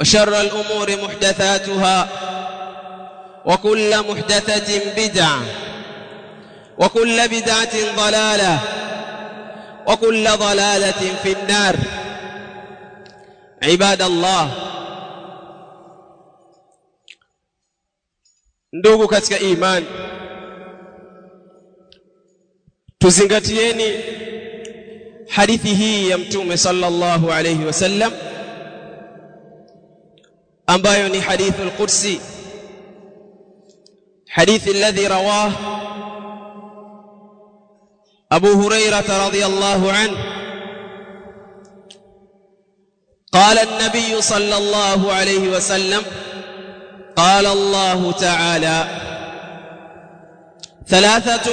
وشر الأمور محدثاتها وكل محدثة بدعة وكل بدعة ضلالة وكل ضلالة في النار عباد الله ndugu katika imani tuzingatieni hadithi hii ya mtume sallallahu alayhi wasallam ambayo ni hadithu al-Qudsi hadithi alladhi rawah Abu Hurairah radhiyallahu anhu. قال النبي صلى الله عليه وسلم قال الله تعالى ثلاثة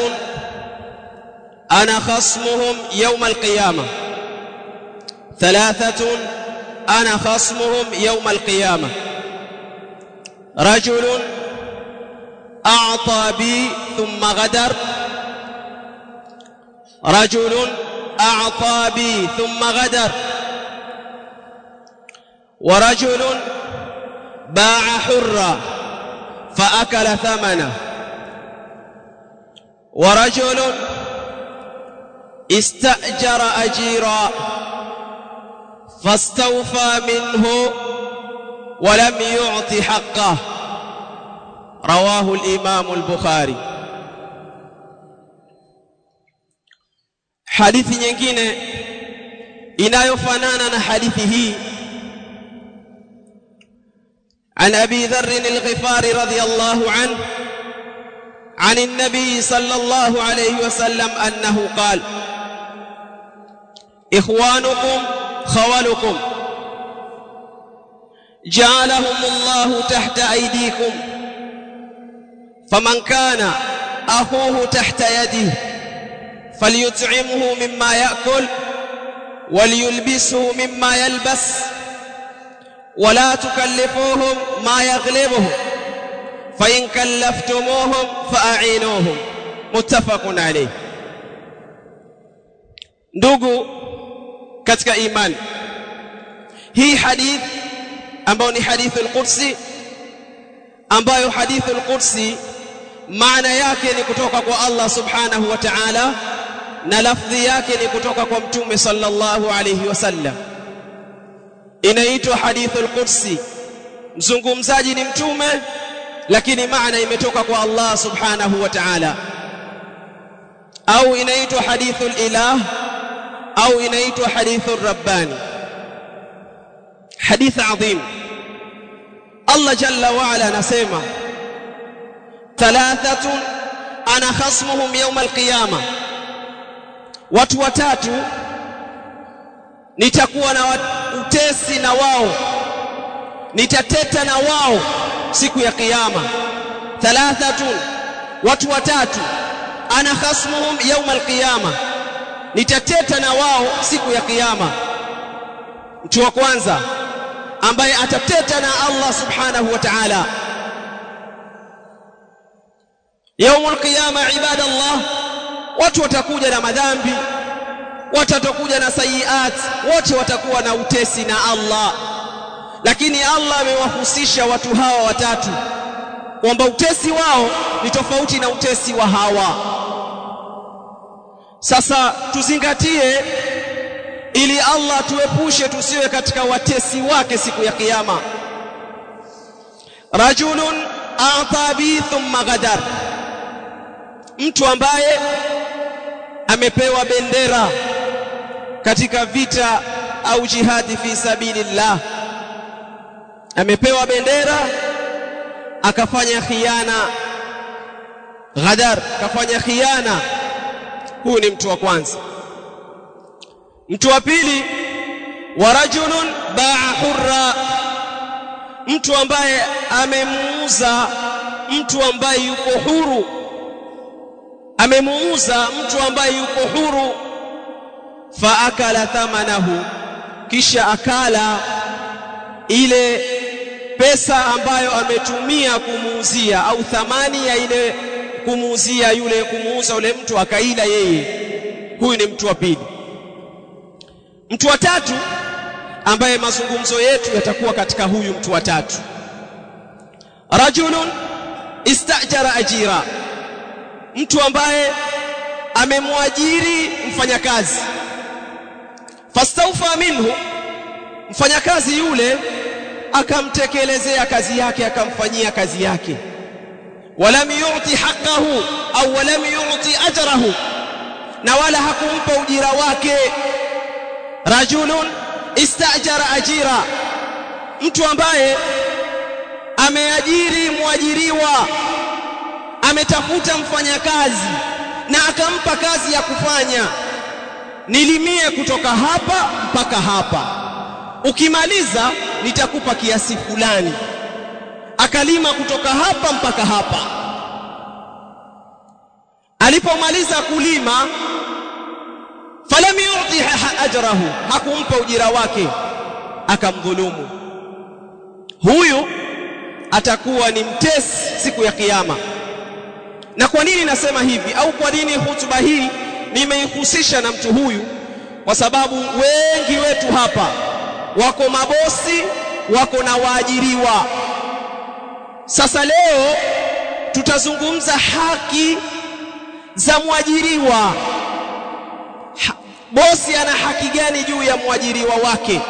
أنا خصمهم يوم القيامة ثلاثة أنا خصمهم يوم القيامة رجل أعطى بي ثم غدر. رجل أعطى بي ثم غدر. ورجل باع حرا فأكل ثمنه. ورجل استأجر أجيرا فاستوفى منه ولم يعط حقه. رواه الإمام البخاري. hadithi nyingine na hadithi hii. عن أبي ذر الغفاري رضي الله عنه عن النبي صلى الله عليه وسلم أنه قال إخوانكم خولكم. جعلهم الله تحت أيديكم. فمن كان أخوه تحت يده فليطعمه مما يأكل وليلبسه مما يلبس ولا تكلفوهم ما يغلبهم. فإن كلفتموهم فأعينوهم. متفق عليه. Ndugu katika imani hii hadith ambayo ni hadithul qudsi ambayo hadithul qudsi maana yake ni kutoka kwa Allah subhanahu wa ta'ala na lafdhi yake ni kutoka kwa mtume sallallahu alayhi wasallam inaitwa hadithul qudsi mzungumzaji ni mtume lakini maana imetoka kwa Allah subhanahu wa ta'ala au inaitwa hadithul ilah au inaitwa hadithur rabbani حديث Allah jalla wa ala anasema thalathatun ana khasmuhum yawm alqiyama. Watu watatu nitakuwa na utesi na wao nitateta na wao siku ya kiyama. Thalathatun watu watatu ana khasmuhum yawm alqiyama nitateta na wao siku ya kiyama. Mtu wa kwanza ambaye atateta na Allah subhanahu wa ta'ala. Yaumul qiyama ibadallah watu watakuja na madhambi watatokuja na sayiat wote watakuwa na utesi na Allah. Lakini Allah amewahusisha watu hawa watatu kwamba utesi wao ni tofauti na utesi wa hawa. Sasa tuzingatie ili Allah tuepushe tusiwe katika watesi wake siku ya kiyama. Rajulun ata bi thumma ghadar. Mtu ambaye amepewa bendera katika vita au jihadi fi sabilillah. Amepewa bendera akafanya khiana ghadar akafanya khiana huyu ni mtu wa kwanza mtu wa pili wa rajulun baa hurra. Mtu ambaye amemuuza mtu ambaye yuko huru. Amemuuza mtu ambaye yuko huru. Fa akala thamanahu. Kisha akala ile pesa ambayo ametumia kumuuzia au thamani ya ile kumuuzia yule kumuuza yule mtu akaila yeye. Huyu ni mtu wa pili mtu wa tatu ambaye mazungumzo yetu yatakuwa katika huyu mtu wa tatu. Rajulun istajara ajira. Mtu ambaye amemwajiri mfanyakazi. Fastaufa minhu mfanyakazi yule akamtekelezea kazi yake akamfanyia kazi yake. Walam yu'ti haqqahu au walam yu'ti ajrahu. Na wala hakumpa ujira wake rajulun istajara ajira. Mtu ambaye ameajiri mwajiriwa ametafuta mfanyakazi na akampa kazi ya kufanya nilimie kutoka hapa mpaka hapa. Ukimaliza nitakupa kiasi fulani. Akalima kutoka hapa mpaka hapa. Alipomaliza kulima falam yu'ti ajrahu. Hakumpa ujira wake akamdhulumu. Huyu atakuwa ni mtesi siku ya kiyama. Na kwa nini nasema hivi? Au kwa nini hutuba hii nimeihusisha na mtu huyu? Kwa sababu wengi wetu hapa wako mabosi wako na waajiriwa. Sasa leo tutazungumza haki za mwajiriwa bosi ana haki gani juu ya mwajiriwa wake?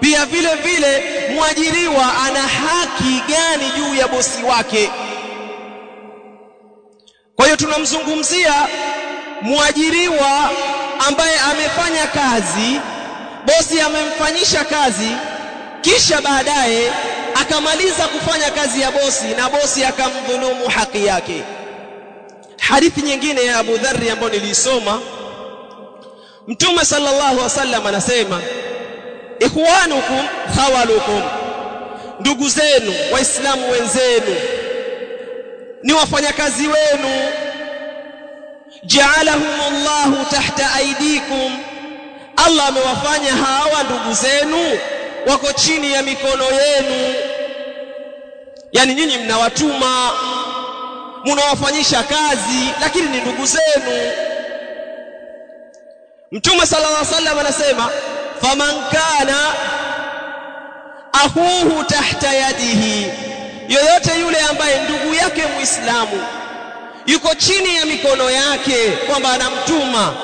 Pia vile vile mwajiriwa ana haki gani juu ya bosi wake? Kwa hiyo tunamzungumzia mwajiriwa ambaye amefanya kazi bosi amemfanyisha kazi kisha baadaye akamaliza kufanya kazi ya bosi na bosi akamdhulumu haki yake. Hadithi nyingine ya Abu Dharri ambayo nilisoma Mtume sallallahu alaihi wasallam anasema ikhwanukum khawalukum ndugu zenu waislamu wenzenu ni wafanyakazi wenu. Ja'alahumullahu tahta aidikum Allah amewafanya hawa ndugu zenu wako chini ya mikono yenu. Yani nyinyi mnawatuma mnawafanyisha kazi lakini ni ndugu zenu Mtume sallallahu alaihi wasallam anasema faman kana ahuhu tahta yadihi yoyote yule ambaye ndugu yake muislamu yuko chini ya mikono yake kwamba anamtuma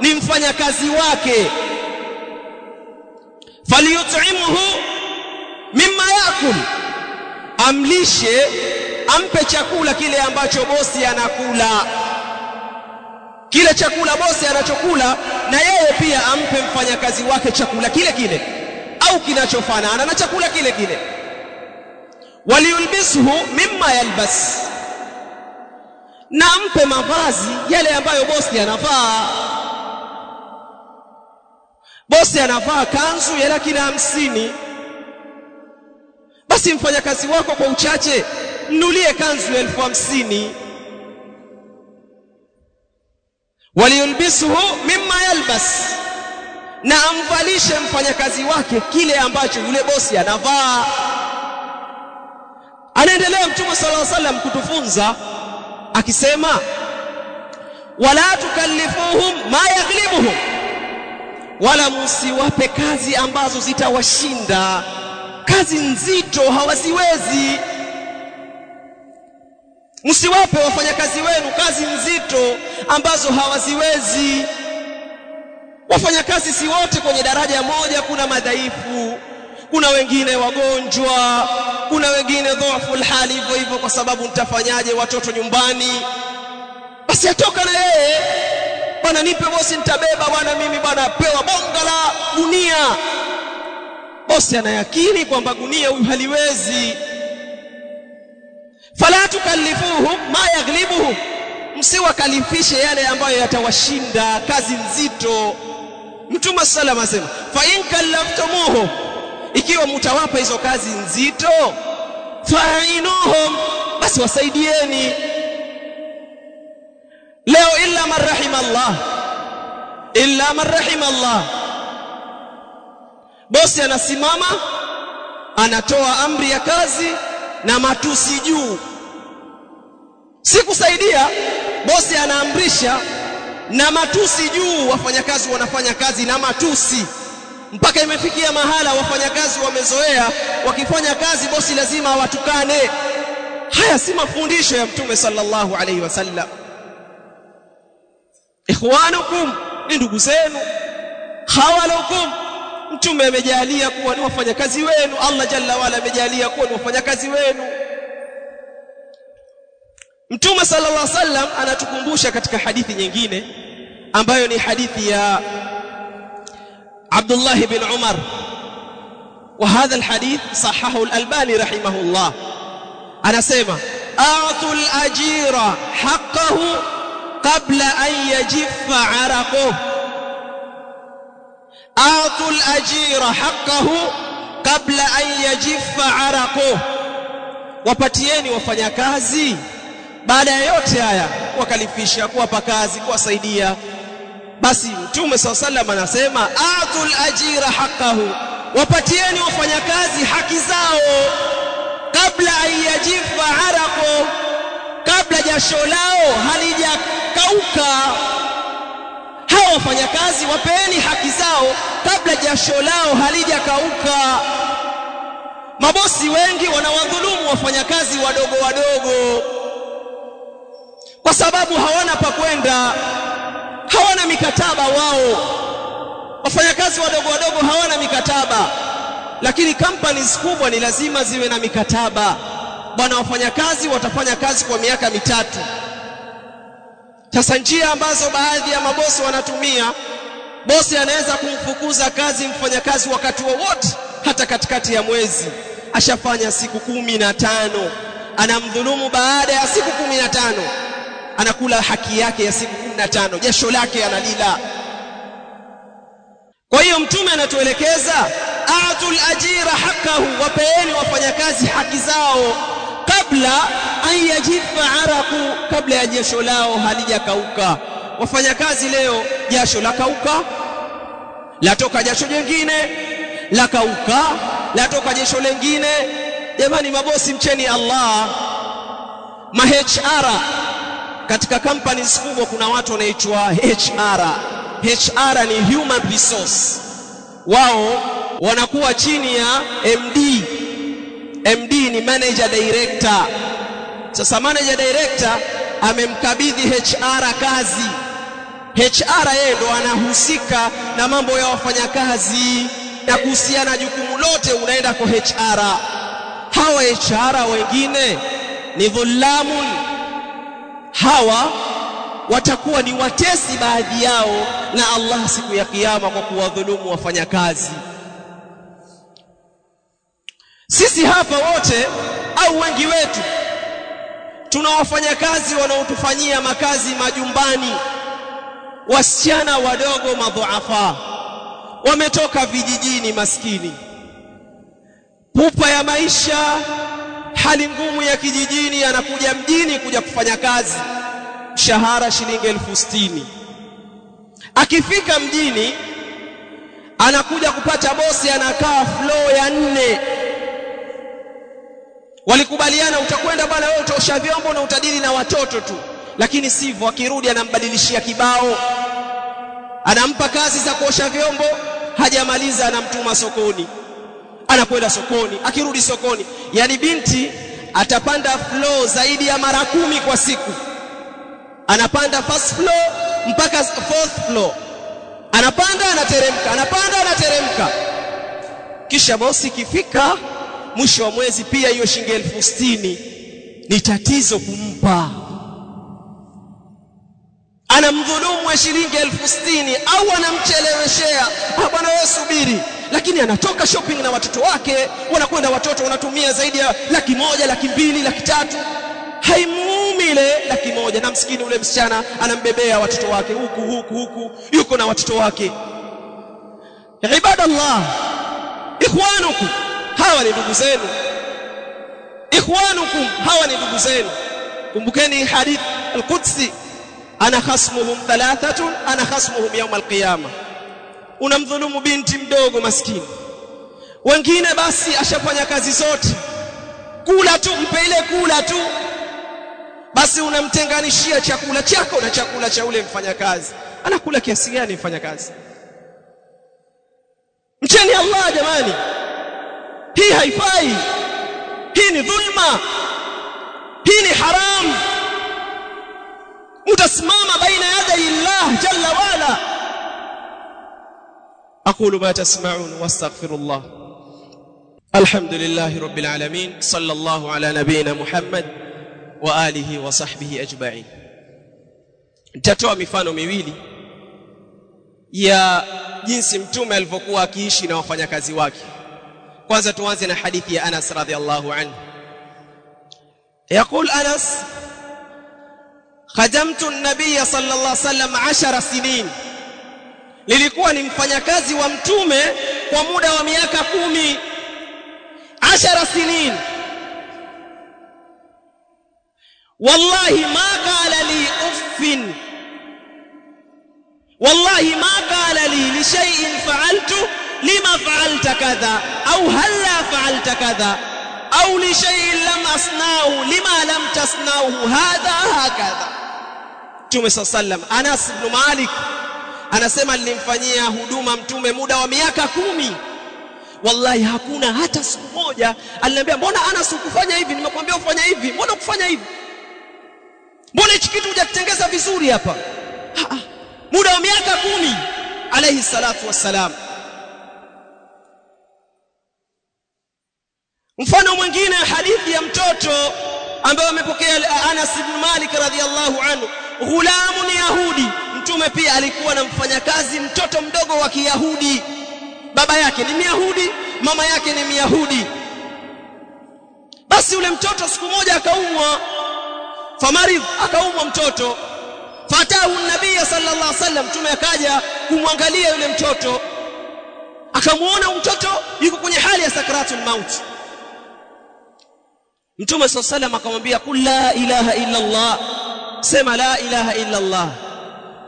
ni mfanyakazi wake falyut'imhu mimma yakul amlishe ampe chakula kile ambacho bosi anakula kile chakula bosi anachokula na yeye pia ampe mfanyakazi wake chakula kile kile. Au kinachofanana na chakula kile kile. Waliyulbishu mimma yalbas. Na ampe mavazi yale ambayo bosi anavaa. Bosi anavaa kanzu ya laki na hamsini. Basi mfanyakazi wako kwa uchache mnulie kanzu ya elfu hamsini waliyulbisuhu mimma yalbas. Na amvalishe mfanyakazi wake kile ambacho yule bosi anavaa. Anaendelea mtume sallallahu alaihi wasallam kutufunza akisema wala tukallifuhum ma yaghlibuhum wala musiwape kazi ambazo zitawashinda. Kazi nzito hawaziwezi msiwape wafanyakazi wenu kazi nzito ambazo hawaziwezi. Wafanyakazi si wote kwenye daraja moja. Kuna madhaifu kuna wengine wagonjwa kuna wengine dhaifu hali hivyo hivyo kwa sababu nitafanyaje watoto nyumbani? Basi atoka na yeye. Bwana nipe bosi nitabeba. Bwana mimi bwana pewa bonga la gunia. Bosi anayakini kwamba gunia huyu haliwezi fala tukallifuhum ma yaghlibuhum. Msiwakalifishe yale ambayo yatawashinda kazi nzito. Mtume sallam asema fa in kallaftumuhu ikiwa mtawapa hizo kazi nzito fa'inuhum basi wasaidieni. Leo illa man rahima Allah illa man Allah. Bosi anasimama anatoa amri ya kazi na matusi juu. Sikusaidia bosi anaamrisha na matusi juu wafanyakazi wanafanya kazi na matusi. Mpaka imefikia mahala wafanyakazi wamezoea wakifanya kazi bosi lazima awatukane. Haya si mafundisho ya mtume sallallahu alaihi wasallam ikhwanukum ni ndugu zenu. Khawalukum mtume amejalia kuwa ni wafanyakazi wenu Allah jalla wala amejalia kuwa ni wafanyakazi wenu mtume sallallahu alaihi wasallam anatukumbusha katika hadithi nyingine ambayo ni hadithi ya Abdullah bin Umar وهذا الحديث صححه الألباني رحمه الله أنا سيما أعطوا الأجير حقه قبل أن يجف عرقه atu al-ajira haqqahu kabla an yajifa araquhu wapatieni wafanyakazi. Baada ya yote haya wakalifisha kuwapa kazi kuwasaidia. Basi mtume swalla sallam anasema atu ajira haqqahu wapatieni wafanyakazi haki zao. Kabla ayajifa araqo kabla jasho lao halijakauka wafanyakazi wapeni haki zao kabla jasho lao halijakauka. Mabosi wengi wanawadhulumu wafanyakazi wadogo wadogo kwa sababu hawana pa kwenda hawana mikataba wao. Wafanyakazi wadogo wadogo hawana mikataba lakini companies kubwa ni lazima ziwe na mikataba. Bwana wafanyakazi watafanya kazi kwa miaka mitatu sasa njia ambazo baadhi ya mabosi wanatumia bosi anaweza kumfukuza kazi mfanyakazi wakati wowote wa hata katikati ya mwezi. Ashafanya siku kumi na tano. Anamdhulumu baada ya siku kumi na tano. Anakula haki yake ya siku kumi na tano. Jasho lake analila. Kwa hiyo mtume anatuelekeza atul ajira hakahu wapeeni wafanyakazi haki zao kabla an yajifa araku kabla ya jasho lao halijakauka. Wafanyakazi leo jasho la kauka latoka jasho jingine la kauka latoka jasho lengine. Jamani mabosi mcheni Allah. Ma HR katika companies kubwa kuna watu wanaitwa HR HR ni human resource. Wao wanakuwa chini ya MD MD ni manager director. Sasa manager director amemkabidhi HR kazi. HR yeye ndo anahusika na mambo ya wafanyakazi na kuhusiana jukumu lote unaenda kwa HR hawa HR wengine ni dhulamun hawa watakuwa ni watesi baadhi yao na Allah siku ya kiyama kwa kuwadhulumu wafanyakazi sisi hapa wote au wengi wetu tuna wafanyakazi wanaotufanyia makazi majumbani. Wasichana wadogo madhuafa wametoka vijijini maskini. Pupa ya maisha hali ngumu ya kijijini anakuja mjini kuja kufanya kazi. Mshahara shilingi elfu sitini. Akifika mjini anakuja kupata bosi anakaa floor ya nne walikubaliana utakwenda bwana wewe utaosha vyombo na utadili na watoto tu. Lakini sivyo akirudi anambadilishia kibao. Anampa kazi za kuosha vyombo hajamaliza anamtuma sokoni. Anakwenda sokoni akirudi sokoni. Yani binti atapanda floor zaidi ya mara kumi kwa siku. Anapanda first floor mpaka fourth floor. Anapanda anateremka anapanda anateremka. Kisha bosi ikifika mwisho wa mwezi pia hiyo shilingi elfu sitini ni tatizo kumpa. Anamdhulumu wa shilingi elfu sitini au anamcheleweshea? Bwana wewe subiri. Lakini anatoka shopping na watoto wake wanakwenda watoto wanatumia zaidi ya laki moja laki mbili laki tatu. Haimuumi ile laki moja. Na msikini ule msichana anambebea watoto wake huku huku huku. Yuko na watoto wake. Ibadallah ikhwanukum hawa ni ndugu zenu. Ikhwanukum hawa ni ndugu zenu. Kumbukeni hadith al-qudsi ana khasmuhum thalathatun ana khasmuhum yawm al-qiyama. Unamdhulumu binti mdogo maskini. Wengine basi ashafanya kazi zote. Kula tu mpe ile kula tu. Basi unamtenganishia chakula chako na chakula cha ule mfanyakazi anakula kiasi gani mfanyakazi mcheni Allah jamani hii haifai. Hii ni dhulma. Hii ni haram. Utasimama baina yaday Allah jalla wala. Aqulu ma tasma'un wastaghfirullah alhamdulillahi rabbil alamin. Sallallahu ala nabiyyina muhammad wa alihi wa sahbihi ajma'in. Nitatoa mifano miwili ya jinsi mtume alivyokuwa akiishi na wafanyakazi wake kwanza tuanze na hadithi ya Anas radhiallahu anhu يقول أنس خدمت النبي صلى الله عليه وسلم عشر سنين nilikuwa ni mfanyakazi wa mtume kwa muda wa miaka kumi ashara sinin wallahi ma qala li uffin wallahi ma qala li li shay'in fa'altu lima fa'alta kadha au halla fa'alta kadha au li shay'in lam asnahu lima lam tasna'u hadha hakadha. Mtume sallam Anas ibn Malik anasema nilimfanyia huduma mtume muda wa miaka kumi. Wallahi hakuna hata siku moja aliniambia mbona Anas ukufanya hivi? Nimekwambia ufanya hivi. Mbona ukufanya hivi? Mbona hichi kitu hujakitengeza vizuri hapa? Muda wa miaka kumi alayhi salatu wassalam mfano mwingine hadithi ya mtoto ambaye amepokea Anas ibn Malik radhiallahu anhu. Ghulamu ni yahudi. Mtume pia alikuwa na mfanyakazi mtoto mdogo wa Kiyahudi. Baba yake ni Myahudi mama yake ni Myahudi. Basi ule mtoto siku moja akaumwa. Famaridh akaumwa mtoto. Fatahu nabii sallallahu alaihi wasallam. Mtume akaja kumwangalia yule mtoto. Akamuona mtoto yuko kwenye hali ya sakaratul maut mtume alaihi wasallam akamwambia kul la ilaha illa allah. Sema la ilaha illa allah.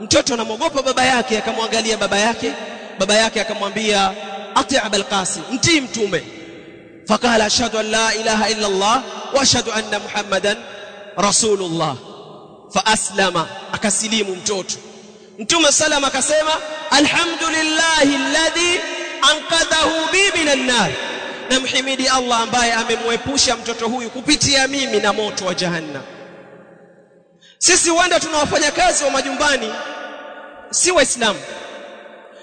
Mtoto anamwogopa baba yake akamwangalia baba yake. Baba yake akamwambia ati abul qasim mtii mtume. Fakala ashhadu an la ilaha illa allah wa ashhadu anna muhammadan rasulullah. Faaslama akasilimu mtoto. Mtume salama akasema alhamdulillahi alladhi anqadhahu bi minan nar namhimidi allah ambaye amemwepusha mtoto huyu kupitia mimi na moto wa jahannam. Sisi huenda tunawafanya kazi wa majumbani si waislamu.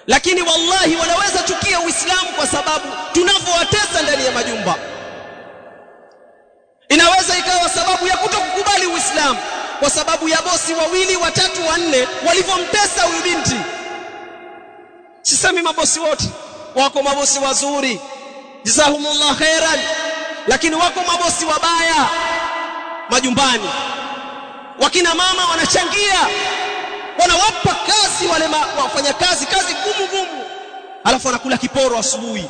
Lakini wallahi wanaweza chukia uislamu kwa sababu tunavyowatesa ndani ya majumba. Inaweza ikawa sababu ya kutokukubali uislamu kwa sababu ya bosi wawili watatu wanne walivyomtesa huyu binti. Sisemi mabosi wote wako mabosi wazuri jazahumullah khairan. Lakini wako mabosi wabaya majumbani. Wakina mama wanachangia. Wanawapa kazi wale wafanya kazi kazi gumu gumu alafu anakula kiporo asubuhi.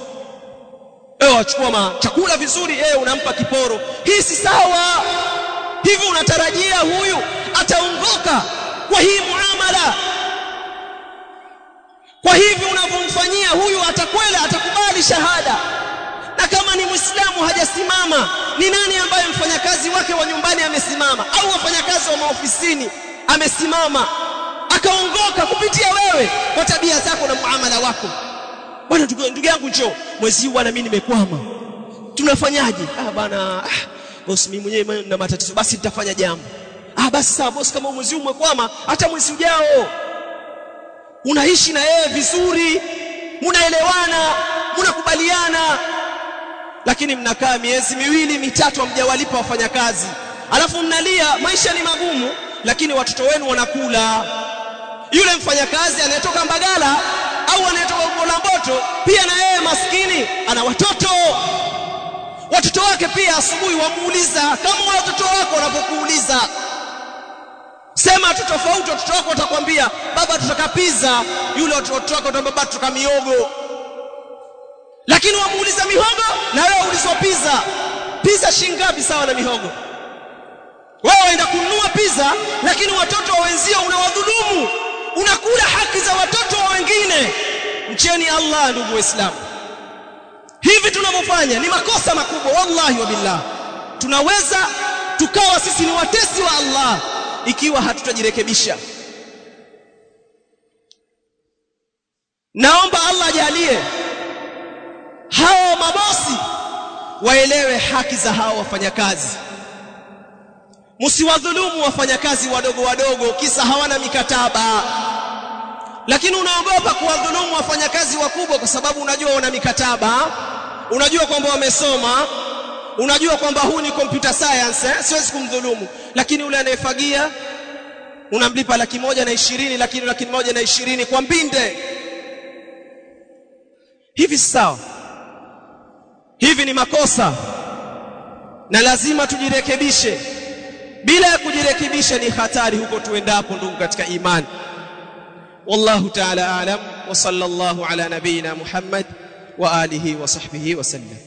Eh wachukua chakula vizuri eh unampa kiporo. Hii si sawa. Hivi unatarajia huyu ataongoka kwa hii muamala. Kwa hivi unavyomfanyia huyu atakwela atakubali shahada kama ni muislamu hajasimama ni nani ambaye mfanyakazi wake wa nyumbani amesimama? Au wafanyakazi wa maofisini amesimama akaongoka kupitia wewe kwa tabia zako na muamala wako? Bwana ndugu yangu njoo. Mwezi huu bwana mimi nimekwama. Tunafanyaje? Ah bwana ah, bosi mimi mwenyewe na matatizo. Basi nitafanya jambo. Ah basi sawa bosi kama mwezi huu umekwama hata mwezi ujao. Unaishi na yeye vizuri munaelewana, mnakubaliana lakini mnakaa miezi miwili mitatu hamjawalipa wafanyakazi. Alafu mnalia maisha ni magumu lakini watoto wenu wanakula. Yule mfanyakazi anayetoka Mbagala au anayetoka Mboto pia na yeye maskini ana watoto. Watoto wake pia asubuhi wamuuliza kama watoto wako wanapokuuliza sema tu tofauti watoto wako watakwambia baba tutaka pizza yule watoto wako watakwambia baba tutaka miogo lakini wamuuliza mihogo na wewe ulizwa pizza pizza shingapi sawa na mihogo? Wewe waenda kununua pizza lakini watoto wa wenzio unawadhulumu. Unakula haki za watoto wa wengine. Mcheni Allah ndugu waislamu. Hivi tunavyofanya ni makosa makubwa wallahi wa billah. Tunaweza tukawa sisi ni watesi wa Allah ikiwa hatutajirekebisha. Naomba Allah ajalie hao mabosi waelewe haki za hao wafanyakazi. Msiwadhulumu wafanyakazi wadogo wadogo kisa hawana mikataba. Lakini unaogopa kuwadhulumu wafanyakazi wakubwa kwa sababu unajua wana mikataba unajua kwamba wamesoma unajua kwamba huu ni computer science eh? siwezi kumdhulumu. Lakini ule anayefagia unamlipa laki moja na ishirini lakini laki moja na ishirini kwa mbinde hivi sawa hivi ni makosa. Na lazima tujirekebishe. Bila ya kujirekebisha ni hatari huko tuendapo ndugu katika imani. Wallahu ta'ala a'lam wa sallallahu ala nabiyyina muhammad wa alihi wa sahbihi wa sallam